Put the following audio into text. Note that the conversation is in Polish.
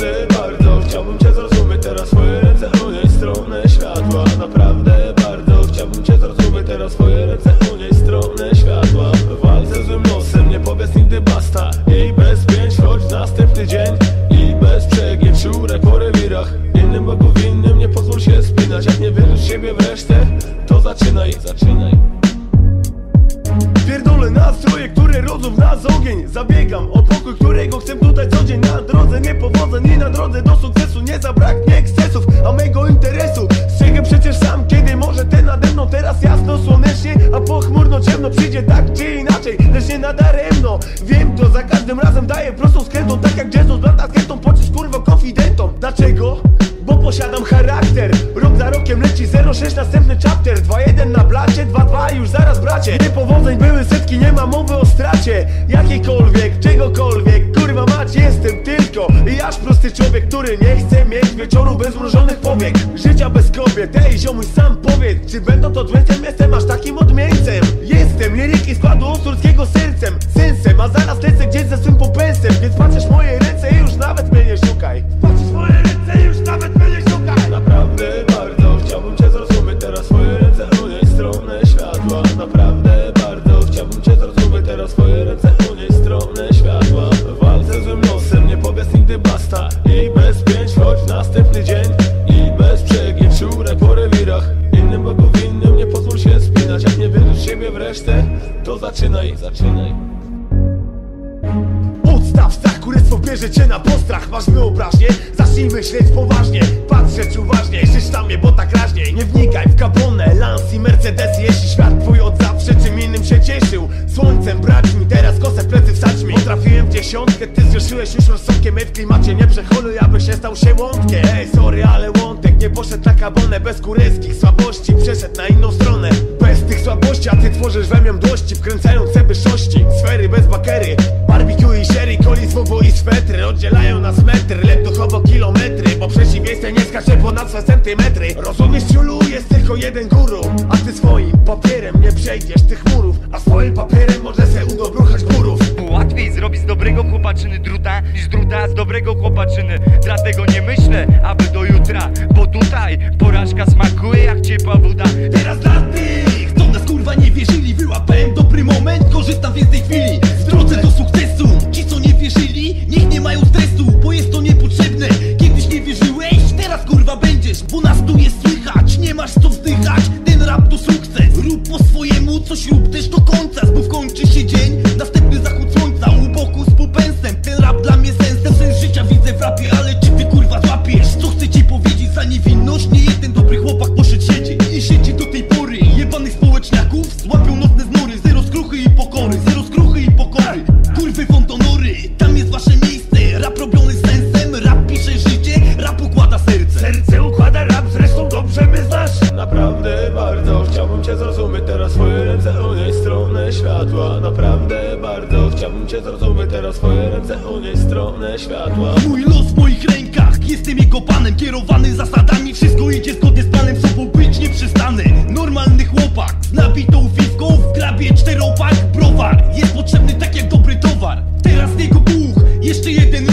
Naprawdę bardzo chciałbym cię zrozumieć. Teraz swoje ręce unieść stronę światła. Naprawdę bardzo chciałbym cię zrozumieć. Teraz swoje ręce unieść stronę światła. W walce złym losem nie powiedz nigdy basta. I bez pięć choć następny dzień. I bez przegiew szurek po rewirach. Innym bogu winnym nie pozwól się spinać. Jak nie wierzysz siebie w resztę To zaczynaj, zaczynaj. Pierdolę nastroje, które rodzą w nas ogień. Zabiegam o pokój, którego chcę tutaj co dzień Na drodze. Niepowodzeń i na drodze. Do sukcesu Nie zabraknie ekscesów, a mego interesu. Strzegę przecież sam, kiedy może ten nade mną Teraz jasno, słonecznie, a pochmurno ciemno Przyjdzie tak czy inaczej, lecz nie nadaremno. Wiem to, za każdym razem daję prostą skrętą Tak jak Jesus, blata skrętą, pocisk kurwa konfidentom. Dlaczego? Bo posiadam charakter Rokiem leci 06 następny chapter. 2-1 na blacie, 2-2 już zaraz bracie. Niepowodzeń były setki, nie ma mowy o stracie. Jakiejkolwiek, czegokolwiek, kurwa mać jestem tylko I aż prosty człowiek, który nie chce mieć wieczoru bez mrożonych powiek. Życia bez kobiet, ej ziomuś sam powiedz Czy będą to dwęcem, jestem aż takim swoje ręce unieść stronę światła. W walce złym losem nie powiedz nigdy basta. I bez pięć choć następny dzień I bez przegiew szurek po rewirach. Innym bogu winnym nie pozwól się spinać. Jak nie wierzysz siebie w resztę To zaczynaj, zaczynaj. Odstaw strach, kurestwo bierze cię na postrach. Masz wyobraźnię? Zacznij myśleć poważnie. Patrzeć uważnie, żyć tam mnie, bo tak raźniej. Nie wnikaj w kabonę, lans i mercedes Jeśli świat twój od zawsze dziesiątkę, ty zwieszyłeś już rozsądkiem Ej w klimacie nie przecholuj, aby się stał się łądkiem. Ej sorry, ale łątek nie poszedł na kabonę Bez kureskich słabości, przeszedł na inną stronę Bez tych słabości, a ty tworzysz we mnie mdłości Wkręcając se wyższości, sfery bez bakery Barbecue i sherry, coli z i swetry. Oddzielają nas metry, lep duchowo kilometry Bo przeciwieństwo nie skacze ponad swe centymetry. Rozumiesz ciulu, jest tylko jeden guru A ty swoim papierem nie przejdziesz tych murów A swoim papierem może chłopaczyny druta niż druta z dobrego chłopaczyny. Dlatego nie myślę, aby do jutra Bo tutaj porażka smakuje jak ciepła woda. Teraz dla tych, co nas kurwa nie wierzyli Wyłapałem dobry moment, korzystam więc z tej chwili. W drodze do sukcesu, ci co nie wierzyli Niech nie mają stresu, bo jest to niepotrzebne. Kiedyś nie wierzyłeś, teraz kurwa będziesz Bo nas tu jest słychać, nie masz co wzdychać Ten rap to sukces, rób po swojemu Coś rób też do końca, znów kończy się dzień Naprawdę bardzo chciałbym cię zrozumieć. Teraz swoje ręce unieść stronę światła. Mój los w moich rękach, jestem jego panem Kierowany zasadami, wszystko idzie zgodnie z planem Sobą być nie przestanę, normalny chłopak Z nabitą fifką, w grabie czteropak. Browar, jest potrzebny tak jak dobry towar. Teraz jego buch, jeszcze jeden